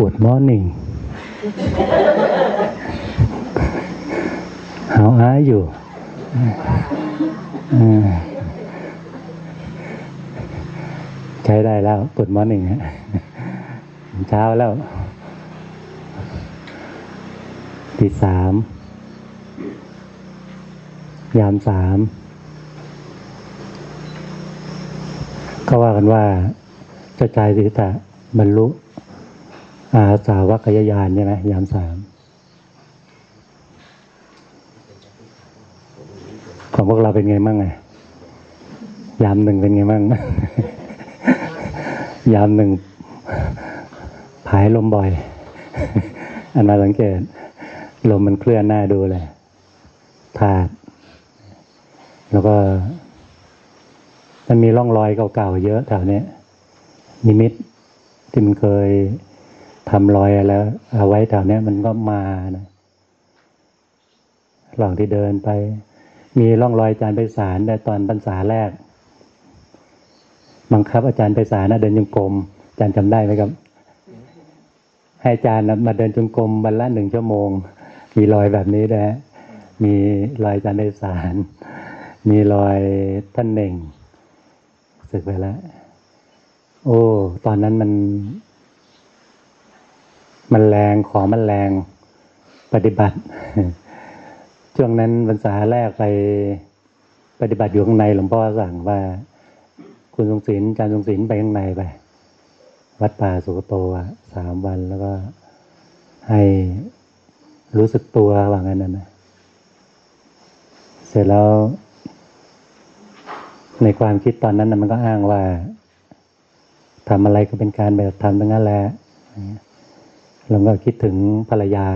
Good morning How are you ใช้ได้แล้ว Good morning เช้าแล้วตีสามยามสามก็ว่ากันว่าเจ้าชายสิทธะบรรลุ อาสาวัคยายานใช่ไหมยามสามของพวกเราเป็นไงมั่งไงยามหนึ่งเป็นไงมั่งยามหนึ่งผายลมบ่อย อันมาสังเกต ลมมันเคลื่อนหน้าดูเลยธาตุแล้วก็มันมีร่องรอยเก่าๆเยอะแถวนี้นิมิตที่มันเคย ทำรอยแล้วเอาไว้แถวนี้มันก็มานะหลังที่เดินไป มีร่องรอยอาจารย์ไปสารในตอนพรรษาแรก บังคับอาจารย์ไปสารนะเดินจงกรมอาจารย์จำได้ไหมครับ ให้อาจารย์มาเดินจงกรมวันละหนึ่งชั่วโมง มีรอยแบบนี้นะฮะมีรอยอาจารย์ไปสารมีรอยท่านเน่งสึกไปแล้ว โอ้ ตอนนั้นมัน มันแรงของมันแรงปฏิบัติ ช่วงนั้นพรรษาแรกไปปฏิบัติอยู่ข้างในหลวงพ่อสั่งว่า คุณทรงศิลอาจารย์ทรงศิลป์ไปข้างในไปวัดป่าสุกโตอะสามวันแล้วก็ให้รู้สึกตัวว่างั้นนะเสร็จแล้ว ในความคิดตอนนั้นนะมันก็อ้างว่าทำอะไรก็เป็นการแบบทำทั้งนั้นแหละ เราก็คิดถึงภรรยา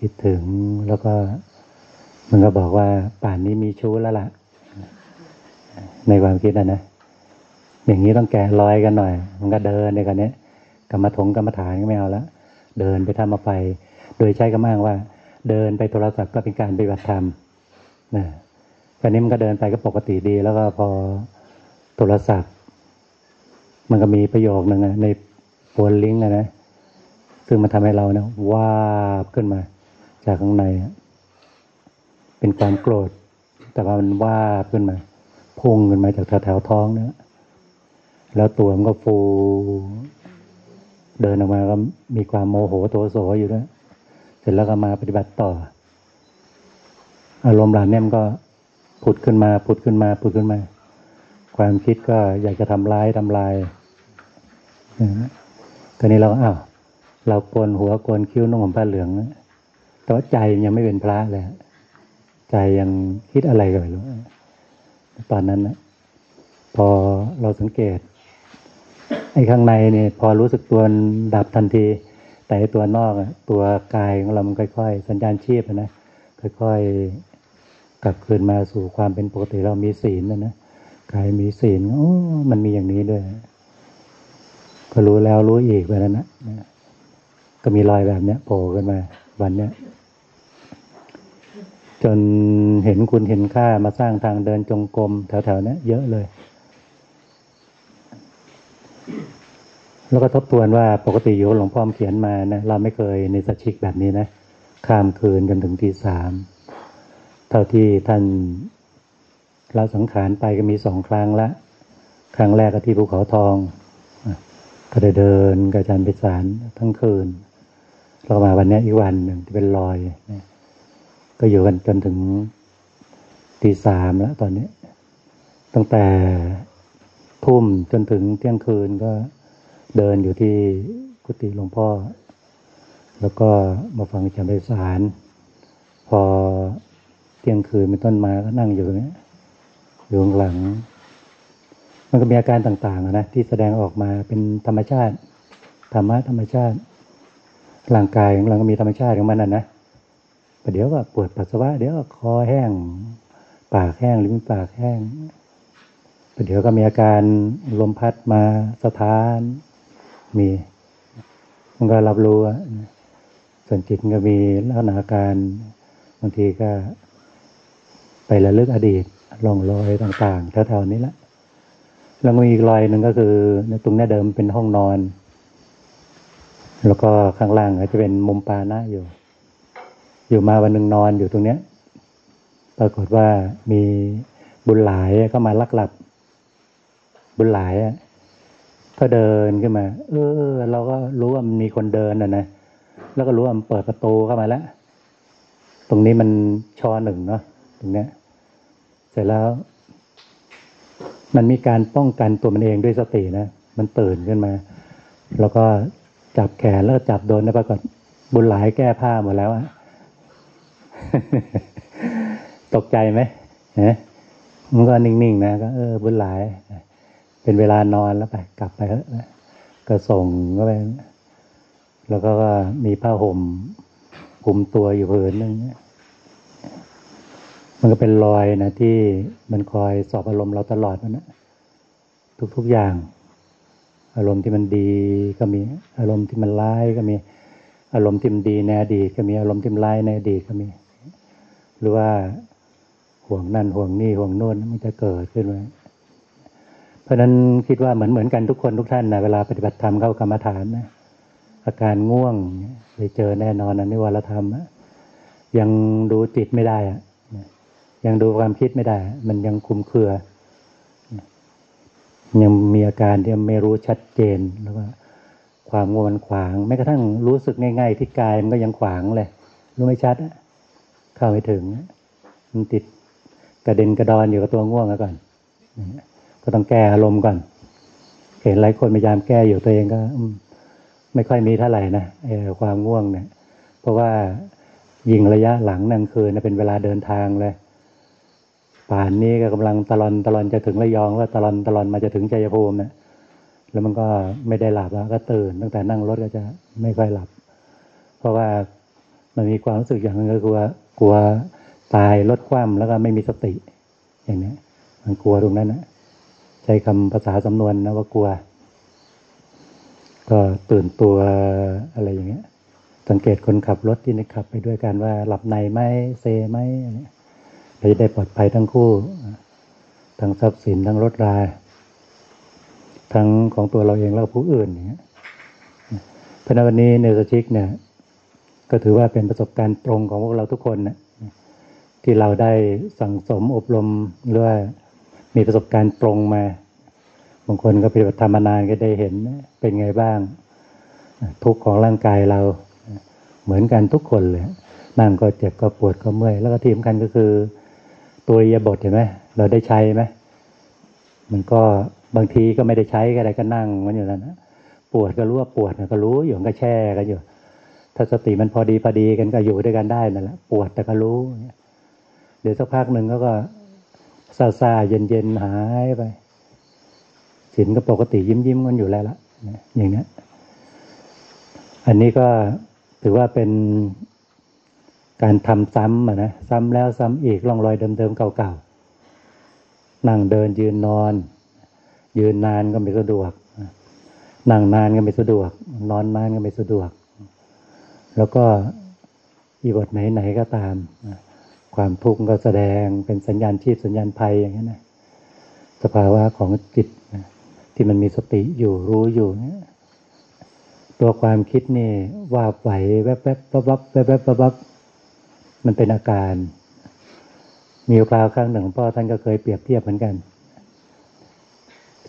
คิดถึงแล้วก็มันก็บอกว่าป่านนี้มีชู้แล้วล่ะ ในความคิดนะนะอย่างนี้ต้องแกะรอยกันหน่อย มันก็เดินในกันเนี้ยกรรมถงกรรมฐานก็ไม่เอาละเดินไปทำมาไป โดยใช้กำลังว่า เดินไปโทรศัพท์ก็เป็นการปฏิบัติธรรมนะตอนนี้มันก็เดินไปก็ปกติดี แล้วก็พอโทรศัพท์ มันก็มีประโยคหนึ่งในโฟนลิงก์นะนะ ซึ่งมันทำให้เราเนี่ยว่าบขึ้นมา จากข้างในเป็นความโกรธ แต่ว่ามันว่าบขึ้นมา พุ่งขึ้นมาจากแถวๆท้องเนี่ยแล้วตัวมันก็ฟูเดินออกมาก็มีความโมโหโทโสอยู่ด้วยเสร็จแล้วก็มาปฏิบัติต่อ อารมณ์เหล่านี้มันก็ผุดขึ้นมาผุดขึ้นมาผุดขึ้นมา ความคิดก็อยากจะทำร้ายทำลายตอนนี้เราอ้าว เราโกนหัวโกนคิ้วนุ่งผมผ้าเหลืองแต่ว่าใจยังไม่เป็นพระเลยใจยังคิดอะไรกันไม่รู้ตอนนั้นนะพอเราสังเกตไอ้ข้างในเนี่ยพอรู้สึกตัวดับทันที แต่ตัวนอกตัวกายของเรามันค่อย ๆ สัญญาณชีพนะค่อยๆกลับคืนมาสู่ความเป็นปกติเรามีศีลนะนะกายมีศีลโอ้มันมีอย่างนี้ด้วย ก็รู้แล้วรู้อีกไปแล้วนะ ก็มีรอยแบบเนี้ยโผล่ขึ้นมาวันเนี้ยจนเห็นคุณเห็นค่ามาสร้างทางเดินจงกรมแถวๆนี้เยอะเลย แล้วก็ทบทวนว่าปกติอยู่หลวงพ่อเขียนมานะเราไม่เคยในสัชิกแบบนี้นะข้ามคืนจนถึงทีสามเท่าที่ท่านเราสังขารไปก็มีสองครั้งละ ครั้งแรกก็ที่ภูเขาทอง ก็ได้เดินกระจันไปสารทั้งคืน เรามาวันนี้อีกวันหนึ่งที่เป็นรอยนะก็อยู่กันจนถึงตีสามแล้วตอนนี้ ตั้งแต่ทุ่มจนถึงเที่ยงคืนก็เดินอยู่ที่กุฏิหลวงพ่อ แล้วก็มาฟังจำไปสารพอเที่ยงคืนเป็นต้นมาก็นั่งอยู่ตรงนี้อยู่ข้างหลัง มันก็มีอาการต่างๆนะที่แสดงออกมาเป็นธรรมชาติธรรมะธรรมชาติ ร่างกายของเราก็มีธรรมชาติของมันนะนะเดี๋ยวก็ปวดปัสสาวะ เดี๋ยวก็คอแห้ง ปากแห้งลิ้นปากแห้งเดี๋ยวก็มีอาการลมพัดมาสะท้าน มีมันก็รับรู้ส่วนจิตก็มีลักษณะอาการบางทีก็ ไประลึกอดีตลองรอยต่างๆแถวๆนี้ละแล้วมีอีกรอยหนึ่งก็คือตรงนี้เดิมเป็นห้องนอน แล้วก็ข้างล่างก็จะเป็นมุมปานะอยู่ อยู่มาวันหนึ่งนอนอยู่ตรงเนี้ย ปรากฏว่ามีบุญหลายเข้ามาลักหลับ บุญหลายก็เดินขึ้นมา เออ เราก็รู้ว่ามันมีคนเดินอะนะแล้วก็รู้ว่ามันเปิดประตูเข้ามาแล้ว ตรงนี้มันชอหนึ่งเนาะตรงเนี้ย เสร็จแล้ว มันมีการป้องกันตัวมันเองด้วยสตินะมันตื่นขึ้นมา แล้วก็ จับแขนแล้วก็จับโดนนะปรากฏบุญหลายแก้ผ้าหมดแล้วอะตกใจไหมฮะมันก็นิ่งๆนะก็เออบุญหลาย เป็นเวลานอนแล้วไป กลับไปก็ส่งก็ไปแล้วก็มีผ้าห่มคุมตัวอยู่ผืนนึงมันก็เป็นรอยนะที่มันคอยสอบอารมณ์เราตลอดนะทุกๆอย่าง อารมณ์ที่มันดีก็มีอารมณ์ที่มันร้ายก็มีอารมณ์ที่มันดีในอดีตก็มีอารมณ์ที่มันร้ายในอดีตก็มี หรือว่าห่วงนั่นห่วงนี่ห่วงโน่นมันจะเกิดขึ้นมาเพราะนั้นคิดว่าเหมือนเหมือนกันทุกคนทุกท่านนะเวลาปฏิบัติธรรมเข้ากรรมฐานนะอาการง่วงไปเจอแน่นอนนะนิวรธรรมยังดูจิตไม่ได้อะยังดูความคิดไม่ได้ มันยังคุมเครือ ยังมีอาการที่ไม่รู้ชัดเจนแล้วว่าความง่วงขวางแม้กระทั่งรู้สึกง่าย ๆ ที่กายมันก็ยังขวางเลยรู้ไม่ชัดเข้าไม่ถึงมันติดกระเด็นกระดอนอยู่กับตัวง่วงก่อนก็ต้องแก้อารมณ์ก่อน เห็นหลายคนพยายามแก้อยู่ตัวเองก็ไม่ค่อยมีเท่าไหร่นะความง่วงเนี่ย เพราะว่ายิงระยะหลังนั่งคืนเป็นเวลาเดินทางเลย ป่านนี้ก็กำลังตลอนตลอนจะถึงระยองว่าตลอนตลอนมาจะถึงชัยภูมิเนี่ยแล้วมันก็ไม่ได้หลับแล้วก็ตื่นตั้งแต่นั่งรถก็จะไม่ค่อยหลับ เพราะว่ามันมีความรู้สึกอย่างนึงก็คือว่ากลัวตายลดความแล้วก็ไม่มีสติ อย่างนี้มันกลัวตรงนั้นนะใช้คำภาษาสำนวนนะว่ากลัว ก็ตื่นตัวอะไรอย่างเงี้ย สังเกตคนขับรถที่นี่ขับไปด้วยกันว่าหลับในไหมเซไหมเราจะได้ปลอดภัยทั้งคู่ ทั้งทรัพย์สินทั้งรถราทั้งของตัวเราเองแล้วผู้อื่นอย่างเงี้ยพราะวันนี้เนสชิกเนี่ย ก็ถือว่าเป็นประสบการณ์ตรงของพวกเราทุกคนนะที่เราได้สั่งสมอบรมหรือว่ามีประสบการณ์ตรงมา บางคนก็ปฏิบัติธรรมานานก็ได้เห็นเป็นไงบ้าง ทุกข์ของร่างกายเราเหมือนกันทุกคนเลยนั่งก็เจ็บก็ปวดก็เมื่อย แล้วก็ที่สำคัญก็คือ ตัวยาบทเห็นไหมเราได้ใช้ไหมมันก็บางทีก็ไม่ได้ใช้ก็ได้ก็นั่งมันอยู่นั้นนะปวดก็รู้ว่าปวดก็รู้อยู่ก็แช่กันอยู่ ถ้าสติมันพอดีพอดีกันก็อยู่ด้วยกันได้นั่นแหละปวดแต่ก็รู้เดี๋ยวสักพักหนึ่งก็ก็ซาซาเย็นเย็นหายไปสินก็ปกติยิ้มยิ้มกันอยู่แล้วละอย่างนี้อันนี้ก็ถือว่าเป็น การทำซ้ำอะนะซ้ำแล้วซ้ำอีกล่องรอยเดิมๆเก่าๆนั่งเดินยืนนอน ยืนนานก็ไม่สะดวกนั่งนานก็ไม่สะดวก นอนนานก็ไม่สะดวก แล้วก็อีบทไหนๆก็ตาม ความทุกข์ก็แสดงเป็นสัญญาณชีพสัญญาณภัยอย่างนี้นะสภาวะของจิตที่มันมีสติอยู่รู้อยู่เนี่ยตัวความคิดนี่ว่าไหวแวบๆบวับวับแวบๆบวับ มันเป็นอาการ มีคราวครั้งหนึ่งพ่อท่านก็เคยเปรียบเทียบเหมือนกัน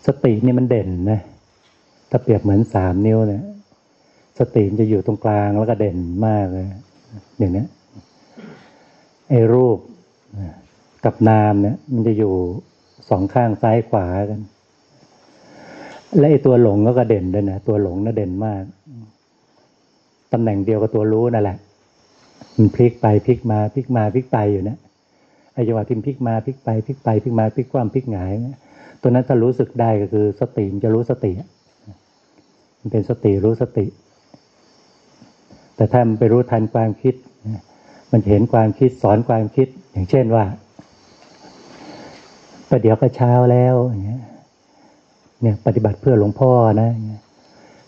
สตินี่มันเด่นนะถ้าเปรียบเหมือนสามนิ้วเนี่ย สติมันจะอยู่ตรงกลางแล้วก็เด่นมากเลยอย่างนี้ไอ้รูปกับนามเนี่ย มันจะอยู่สองข้างซ้ายขวากัน และไอ้ตัวหลงก็กระเด่นด้วยนะตัวหลงน่ะเด่นมากตำแหน่งเดียวกับตัวรู้นั่นแหละ มันพลิกไปพลิกมาพลิกมาพลิกไปอยู่นะไอ้จังหวะที่พลิกมาพลิกไปพลิกไปพลิกมาพลิกคว่ำพลิกหงายตัวนั้นถ้ารู้สึกได้ก็คือสติมันจะรู้สติมันเป็นสติรู้สติ แต่ถ้ามันไปรู้ทันความคิด มันเห็นความคิดสอนความคิด อย่างเช่นว่าประเดี๋ยวก็เช้าแล้วเนี่ยเนี่ยปฏิบัติเพื่อหลวงพ่อนะ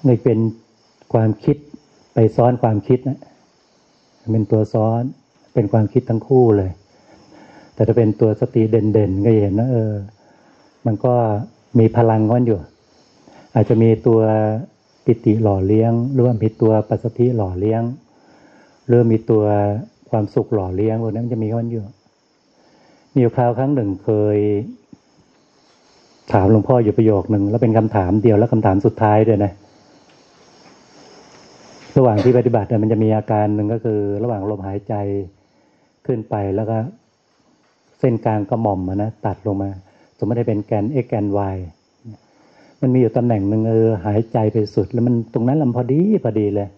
ไม่ยเป็นความคิดไปซ้อนความคิดนะ เป็นตัวซ้อน เป็นความคิดทั้งคู่เลย แต่ถ้าเป็นตัวสติเด่นๆก็เห็นนะเออ มันก็มีพลังก้อนอยู่ อาจจะมีตัวปิติหล่อเลี้ยง หรือว่ามีตัวปัสสติหล่อเลี้ยง หรือมีตัวความสุขหล่อเลี้ยงพวกนั้นมันจะมีมันอยู่ มีอยู่คราวครั้งหนึ่งเคย ถามหลวงพ่ออยู่ประโยคหนึ่งแล้วเป็นคำถามเดียวแล้วคำถามสุดท้ายด้วยนะ ระหว่างที่ปฏิบัติมันจะมีอาการหนึ่งก็คือ ระหว่างลมหายใจขึ้นไปแล้วก็ เส้นกลางกระหม่อมนะตัดลงมา สมมติได้เป็นแกน x แกน y มันมีอยู่ตำแหน่งหนึ่งเออหายใจไปสุด แล้วมันตรงนั้นลำพอดีพอดีเลย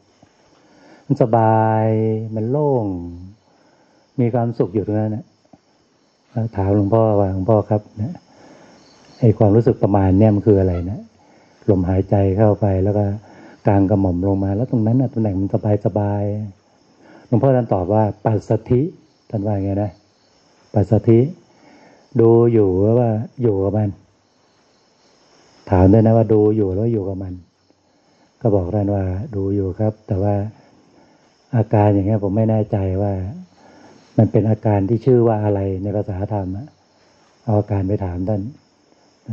มันสบายมันโล่ง มีความสุขอยู่ตรงนั้นนะถามหลวงพ่อว่าหลวงพ่อครับนะไอความรู้สึกประมาณเนี่ยมันคืออะไรนะลมหายใจเข้าไปแล้วก็ กลางกระหม่อมลงมา แล้วตรงนั้นนะตำแหน่งมันสบายสบายหลวงพ่อท่านตอบว่าปัสสธิท่านว่าไงนะปัสสธิ ดูอยู่ว่าอยู่กับมัน ถามด้วยนะว่าดูอยู่แล้วอยู่กับมัน ก็บอกท่านว่า ดูอยู่ครับ แต่ว่าอาการอย่างเงี้ยผมไม่แน่ใจว่า มันเป็นอาการที่ชื่อว่าอะไรในภาษาธรรมเอาอาการไปถามท่าน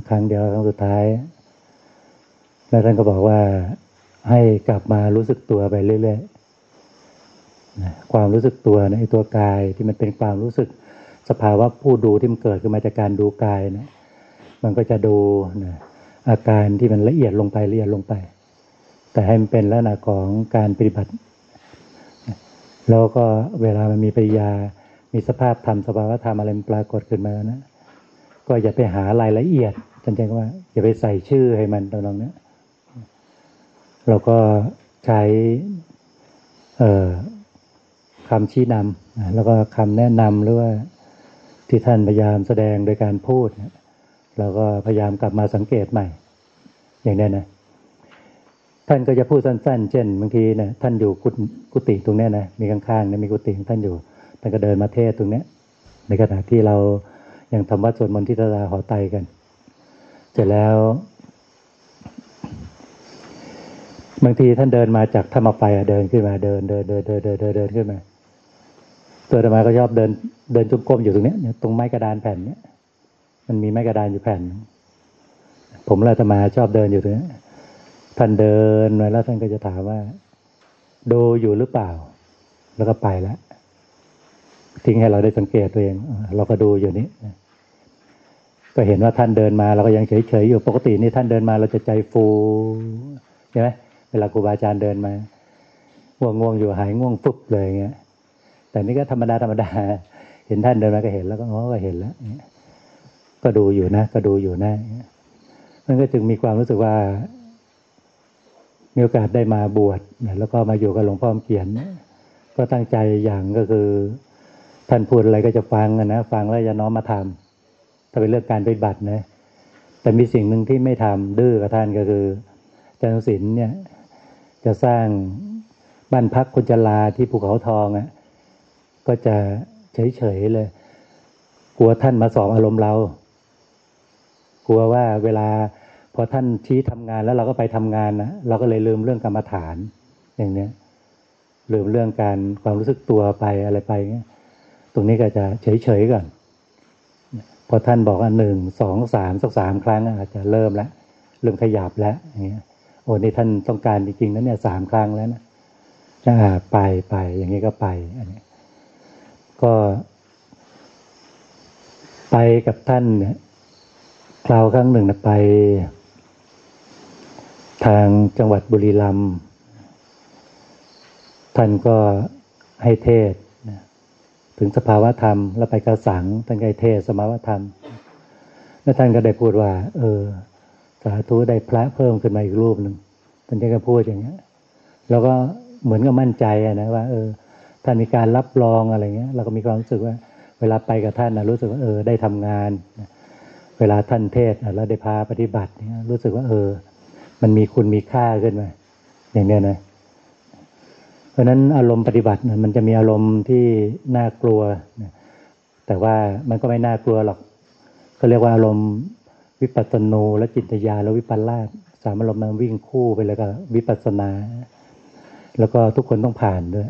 ครั้งเดียวครั้งสุดท้าย แล้วท่านก็บอกว่า ให้กลับมารู้สึกตัวไปเรื่อยๆความรู้สึกตัวในตัวกายที่มันเป็นความรู้สึกสภาวะผู้ดูที่มันเกิดขึ้นมาจากการดูกายนะมันก็จะดูนะอาการที่มันละเอียดลงไปละเอียดลงไป แต่ให้มันเป็นลักษณะของการปฏิบัติ แล้วก็เวลามันมีปริยา มีสภาพธรรมสภาวะธรรมอะไรปรากฏขึ้นมานะ ก็อย่าไปหารายละเอียดจริงๆว่า อย่าไปใส่ชื่อให้มันตรงนี้ เราก็ใช้คำชี้นำแล้วก็คำแนะนำหรือว่าที่ท่านพยายามแสดงโดยการพูดเราก็พยายามกลับมาสังเกตใหม่ อย่างนี้นะท่านก็จะพูดสั้น ๆ เช่นบางทีนะท่านอยู่กุฏิตรงนี้นะมีข้างๆนะมีกุฏิของท่านอยู่ท่านก็เดินมาเทศตรงนี้ในขณะที่เรายังทำวัดสวดมนต์ที่ตาหอไตกัน เสร็จแล้ว บางทีท่านเดินมาจากธรรมไฟเดินขึ้นมาเดินเดินเดินเดินเดินเดินขึ้นมาตัวธรรมาก็ชอบเดินเดินจุกกลมอยู่ตรงนี้ตรงไม้กระดานแผ่นเนี้ยมันมีไม้กระดานอยู่แผ่น ผมและธรรมาชอบเดินอยู่ตรงนี้ท่านเดินมาแล้วท่านก็จะถามว่า ดูอยู่หรือเปล่า แล้วก็ไปแล้วทิ้งให้เราได้สังเกตตัวเอง เราก็ดูอยู่นี้ก็เห็นว่าท่านเดินมาเราก็ยังเฉยๆอยู่ปกตินี่ท่านเดินมาเราจะใจฟูใช่ไหม เวลาครูบาอาจารย์เดินมาง่วงง่วงอยู่หายง่วงฟุบเลยเงี้ย แต่นี่ก็ธรรมดาธรรมดา เห็นท่านเดินมาก็เห็นแล้วก็อ๋อก็เห็นแล้วก็ดูอยู่นะ ก็ดูอยู่นะมันก็จึงมีความรู้สึกว่า มีโอกาสได้มาบวชแล้วก็มาอยู่กับหลวงพ่อเขียน ก็ตั้งใจอย่างก็คือ ท่านพูดอะไรก็จะฟังนะฟังแล้วจะน้อมมาทำถ้าเป็นเรื่องการปฏิบัตินะแต่มีสิ่งหนึ่งที่ไม่ทำดื้อกับท่านก็คือจันทศิลป์เนี่ย จะสร้างบ้านพักคนจลาที่ภูเขาทองอะ่ะก็จะเฉยๆเลย กลัวท่านมาสอบอารมณ์เรา กลัวว่าเวลาพอท่านชี้ทำงานแล้วเราก็ไปทำงานนะเราก็เลยลืมเรื่องกรรมฐาน อย่างเนี้ยลืมเรื่องการความรู้สึกตัวไปอะไรไปเงี้ยตรงนี้ก็จะเฉยๆก่อนพอท่านบอกว่าหนึ่งสองสามสักสามครั้งอาจจะเริ่มแล้วเริ่มขยับแล้วอย่างเงี้ย โอ้นี่ท่านต้องการจริงๆนั้นเนี่ยสามครั้งแล้วนะจะไปไปอย่างนี้ก็ไป อันนี้ ก็ไปกับท่านเนี่ยคราวครั้งหนึ่งนะไป ทางจังหวัดบุรีรัมย์ท่านก็ให้เทศถึงสภาวะธรรม แล้วไปกระสังท่านก็ให้เทศสภาวะธรรม แล้วท่านก็ได้พูดว่า เออ สาธุได้พระเพิ่มขึ้นมาอีกรูปหนึ่งท่านก็พูดอย่างเงี้ยแล้วก็เหมือนกับมั่นใจนะว่า เออ ท่านมีการรับรองอะไรเงี้ย เราก็มีความรู้สึกว่า เวลาไปกับท่านนะรู้สึกว่าเออได้ทำงาน เวลาท่านเทศแล้วได้พาปฏิบัติเนี่ยรู้สึกว่า เออ มันมีคุณมีค่าขึ้นมาอย่างเนี้ยนะเพราะนั้นอารมณ์ปฏิบัติมันจะมีอารมณ์ที่น่ากลัวแต่ว่ามันก็ไม่น่ากลัวหรอกเขาเรียกว่าอารมณ์ วิปัสสนูและจิตญาและวิปัลลาสสามอารมณ์มันวิ่งคู่ไปเลยกับวิปัสสนา แล้วก็ทุกคนต้องผ่านด้วย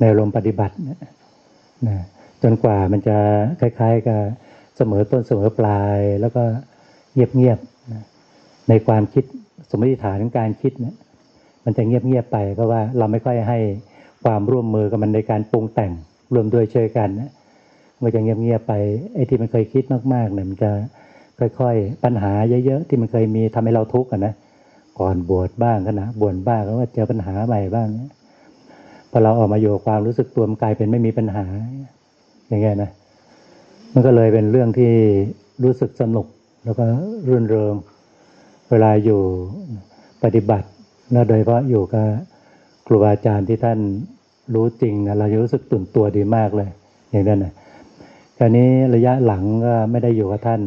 ในลมปฏิบัตินะจนกว่ามันจะคล้ายๆกับเสมอต้นเสมอปลาย แล้วก็เงียบๆนะในความคิดสมมติฐานของการคิดเนี่ยมันจะเงียบๆไปเพราะว่าเราไม่ค่อยให้ความร่วมมือกับมันในการปรุงแต่งรวมด้วยช่วยกันนะมันจะเงียบๆไปไอ้ที่มันเคยคิดมากๆเนี่ยมันจะ ค่อยๆ ปัญหาเยอะๆ ที่มันเคยมีทำให้เราทุกข์นนะก่อนบวชบ้างก็นะบวชบ้างแล้วก็เจอปัญหาใหม่บ้างพอเราออกมาอยู่ความรู้สึกตัวมันกลายเป็นไม่มีปัญหา อย่างเงี้ยนะมันก็เลยเป็นเรื่องที่รู้สึกสนุกแล้วก็รื่นเริงเวลาอยู่ปฏิบัติแล้วโดยเฉพาะอยู่กับครูบาอาจารย์ที่ท่านรู้จริงนะเราจะรู้สึกตื่นตัวดีมากเลย อย่างนั้นนะคราวนี้ระยะหลังก็ไม่ได้อยู่กับท่าน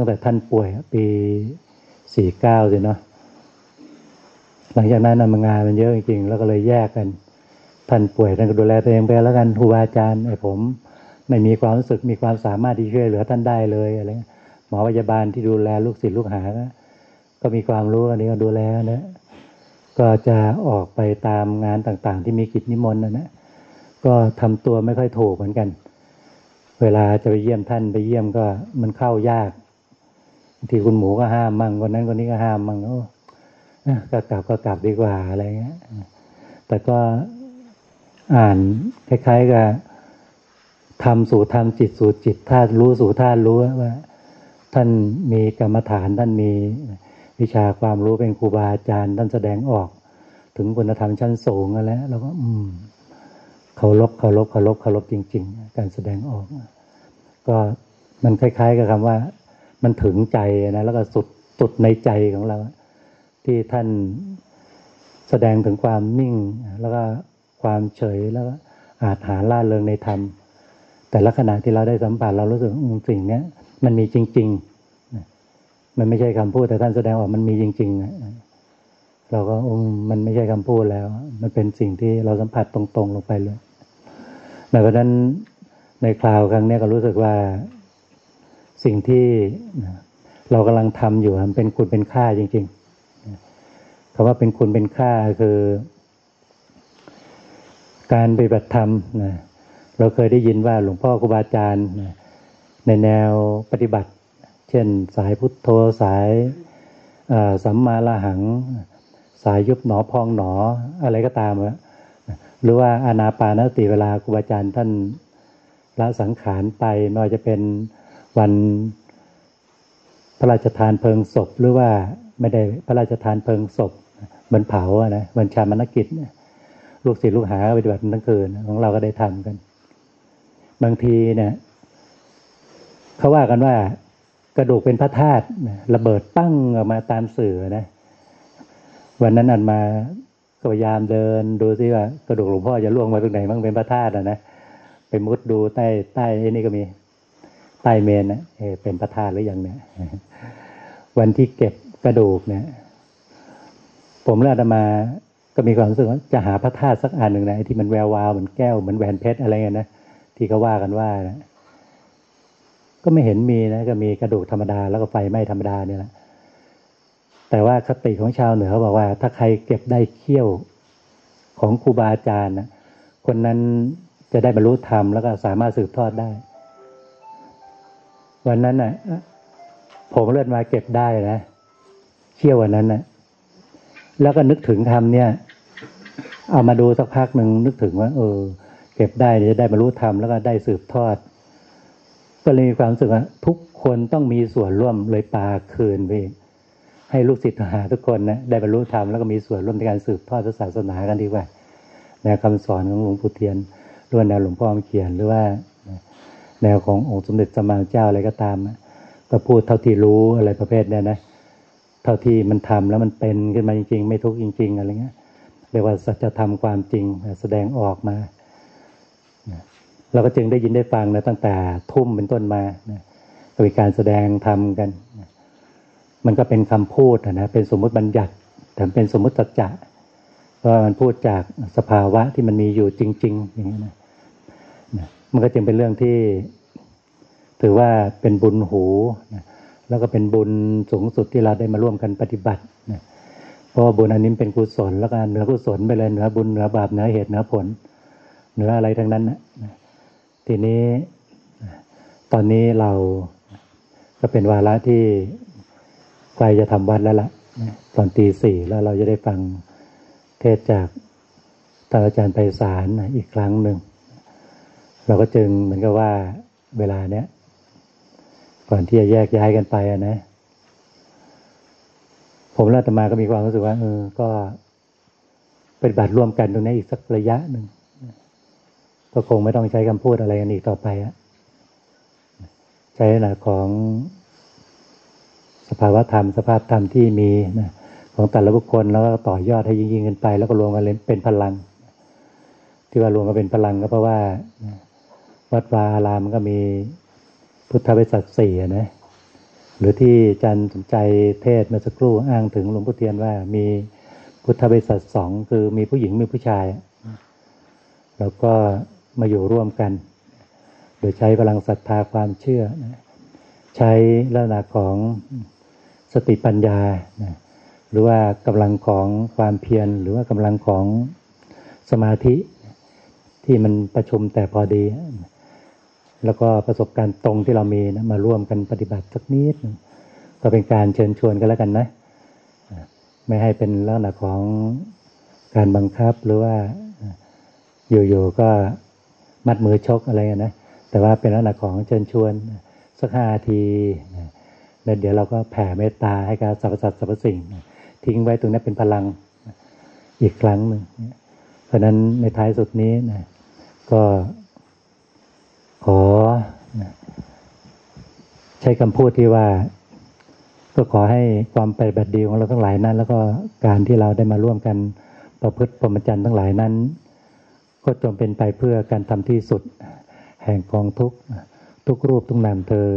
ตั้งแต่ท่านป่วยปีสี่เก้าสิเนาะหลังจากนั้นนำงานมันเยอะจริงๆแล้วก็เลยแยกกัน ท่านป่วยท่านก็ดูแลตัวเองไปแล้วกันครูบาอาจารย์ไอ้ผม ไม่มีความรู้สึกมีความสามารถที่ช่วยเหลือท่านได้เลยอะไรหมอพยาบาลที่ดูแลลูกศิษย์ลูกหาก็มีความรู้อันนี้ก็ดูแลนะก็จะออกไปตามงานต่างๆ ที่มีกิจนิมนต์นะนะก็ทำตัวไม่ค่อยถูกเหมือนกัน เวลาจะไปเยี่ยมท่านไปเยี่ยมก็มันเข้ายาก ทีคุณหมูก็ห้ามมั่งคนนั้นคนนี้ก็ห้ามมั่งโอ้ก็กลับก็กลับดีกว่าอะไรเงี้ย แต่ก็อ่านคล้ายๆกับทำสู่ทำจิตสู่จิตธาตุรู้สู่ธาตุรู้ว่า ท่านมีกรรมฐานท่านมีวิชาความรู้เป็นครูบาอาจารย์ ท่านแสดงออก ถึงคุณธรรมชั้นสูงแล้วเราก็ อืมเคารพเคารพเคารพเคารพจริง ๆ การแสดงออก ก็มันคล้าย ๆ กับคำว่า มันถึงใจนะแล้วก็สุดสุดในใจของเรา ที่ท่านแสดงถึงความนิ่ง แล้วก็ความเฉยแล้วก็อาจหาล่าเริงในธรรม แต่ละขณะที่เราได้สัมผัสเรารู้สึกสิ่งนี้มันมีจริงๆมันไม่ใช่คำพูดแต่ท่านแสดงออกมันมีจริงๆเราก็มันไม่ใช่คำพูดแล้ว มันเป็นสิ่งที่เราสัมผัสตรงๆลงไปเลยในเพราะนั้นในคราวครั้งนี้ก็รู้สึกว่า สิ่งที่เรากำลังทำอยู่มันเป็นคุณเป็นค่าจริงๆคำว่าเป็นคุณเป็นค่าคือ การปฏิบัติธรรมนะเราเคยได้ยินว่าหลวงพ่อครูบาอาจารย์ในแนวปฏิบัติ เช่น สายพุทโธสายสัมมาละหัง สายยุบหนอพองหนออะไรก็ตามหรือว่าอานาปานสติเวลาครูบาอาจารย์ท่านละสังขารไปไม่ว่าจะเป็น วันพระราชทานเพลิงศพหรือว่าไม่ได้พระราชทานเพลิงศพเหมือนเผาอะนะวันชามนกิจลูกศิษย์ลูกหาปฏิบัติทั้งคืนของเราก็ได้ทำกัน บางทีเนี่ยเขาว่ากันว่ากระดูกเป็นพระธาตุระเบิดปั้งออกมาตามสื่อนะวันนั้นอันมาก็พยายามเดินดูซิว่ากระดูกหลวงพ่อจะล่วงมาตรงไหนบ้างเป็นพระธาตุนะไปมุดดูใต้ใต้ไอ้นี่ก็มี ใต้เมนนะเอเป็นพระธาตุหรือยังเนี่ย วันที่เก็บกระดูกเนี่ย ผมเลือามาก็มีความรู้สึกว่าจะหาพระธาตุสักอันหนึ่งนะที่มันแวววาวเหมือนแก้วเหมือนแหวนเพชรอะไรเงี้ยนะที่เขาว่ากันว่านะก็ไม่เห็นมีนะ ก็มีกระดูกธรรมดาแล้วก็ไฟไหม้ธรรมดาเนี่ยแหละแต่ว่าคติของชาวเหนือบอกว่า ถ้าใครเก็บได้เขี้ยวของครูบาอาจารย์นะคนนั้นจะได้บรรลุธรรมแล้วก็สามารถสืบทอดได้ วันนั้นน่ะ ผมเลื่อนมาเก็บได้นะเขี้ยววันนั้นน่ะ แล้วก็นึกถึงคำเนี่ย เอามาดูสักพักหนึ่งนึกถึงว่า เออ เก็บได้จะได้บรรลุธรรมแล้วก็ได้สืบทอด ก็เลยมีความรู้สึกว่าทุกคนต้องมีส่วนร่วมเลยปาคืนไปให้ลูกศิษย์หาทุกคนนะได้บรรลุธรรมแล้วก็มีส่วนร่วมในการสืบทอดศาสนากันดีกว่าแนคำสอนของหลวงปู่เทียนหรือว่าแนวหลวงพ่อเขียนหรือว่า แนวขององค์สมเด็จสมมาเจ้าอะไรก็ตามก็พูดเท่าที่รู้อะไรประเภทนี้นะเท่าที่มันทำแล้วมันเป็นขึ้นมาจริง ๆ ไม่ทุกจริง ๆ อะไรเงี้ยเรียกว่าสัจธรรมความจริงแสดงออกมาเราก็จึงได้ยินได้ฟังนะตั้งแต่ทุ่มเป็นต้นมานะมีการแสดงทำกัน มันก็เป็นคำพูดนะเป็นสมมติบัญญัติแต่เป็นสมมติสัจจะเพราะมันพูดจากสภาวะที่มันมีอยู่จริง ๆ อย่างนี้นะ มันก็จึงเป็นเรื่องที่ ถือว่าเป็นบุญหูนะแล้วก็เป็นบุญสูงสุดที่เราได้มาร่วมกันปฏิบัตินะเพราะว่าบุญอันนี้เป็นกุศลแล้วก็เหนือกุศลไปเลยเหนือบุญเหนือบาปเหนือเหตุเหนือผล เหนืออะไรทั้งนั้นนะทีนี้ตอนนี้เราก็เป็นวาระที่ไฟจะทำวัดแล้วละนะตอนตีสี่แล้วเราจะได้ฟังเทศจากท่านอาจารย์ไพศาลอีกครั้งหนึ่ง เราก็จึงเหมือนกับว่าเวลาเนี้ยก่อนที่จะแยกย้ายกันไปอะนะ ผมและตมาก็มีความรู้สึกว่าเออ ก็เป็นบัตรร่วมกันตรงนี้อีกสักระยะหนึ่งก็คงไม่ต้องใช้คำพูดอะไรกันอีกต่อไปอะใช้หนะของสภาวะธรรม สภาพธรรมที่มีนะของแต่ละบุคคลแล้วก็ต่อยอดให้ยิ่งๆขึ้นไป แล้วก็รวมกันเป็นพลัง ที่ว่ารวมกันเป็นพลังก็เพราะว่า วัดวาอารามก็มีพุทธบริษัทสี่นะหรือที่อาจันสนใจเทศเมื่อสักครู่อ้างถึงหลวงพ่อเทียนว่ามีพุทธบริษัทสองคือมีผู้หญิงมีผู้ชาย แล้วก็มาอยู่ร่วมกัน โดยใช้พลังศรัทธาความเชื่อ ใช้ลักษณะของสติปัญญา หรือว่ากำลังของความเพียร หรือว่ากำลังของสมาธิที่มันประชุมแต่พอดี แล้วก็ประสบการณ์ตรงที่เรามีนะมาร่วมกันปฏิบัติสักนิดนึงก็เป็นการเชิญชวนกันแล้วกันนะ ไม่ให้เป็นลักษณะของการบังคับหรือว่าอยู่ๆก็มัดมือชกอะไรนะ แต่ว่าเป็นลักษณะของเชิญชวนสักห้าทีแล้วเดี๋ยวเราก็แผ่เมตตาให้กับสรรพสัตว์สรรพสิ่ง ทิ้งไว้ตรงนี้เป็นพลังอีกครั้งหนึ่งเพราะนั้นในท้ายสุดนี้นะก็ ขอใช้คำพูดที่ว่า ก็ขอให้ความปฏิบัติดีของเราทั้งหลายนั้น แล้วก็การที่เราได้มาร่วมกันประพฤติพรหมจรรย์ทั้งหลายนั้น ก็จงเป็นไปเพื่อการทำที่สุด แห่งกองทุกทุกรูปทุกนามเธอ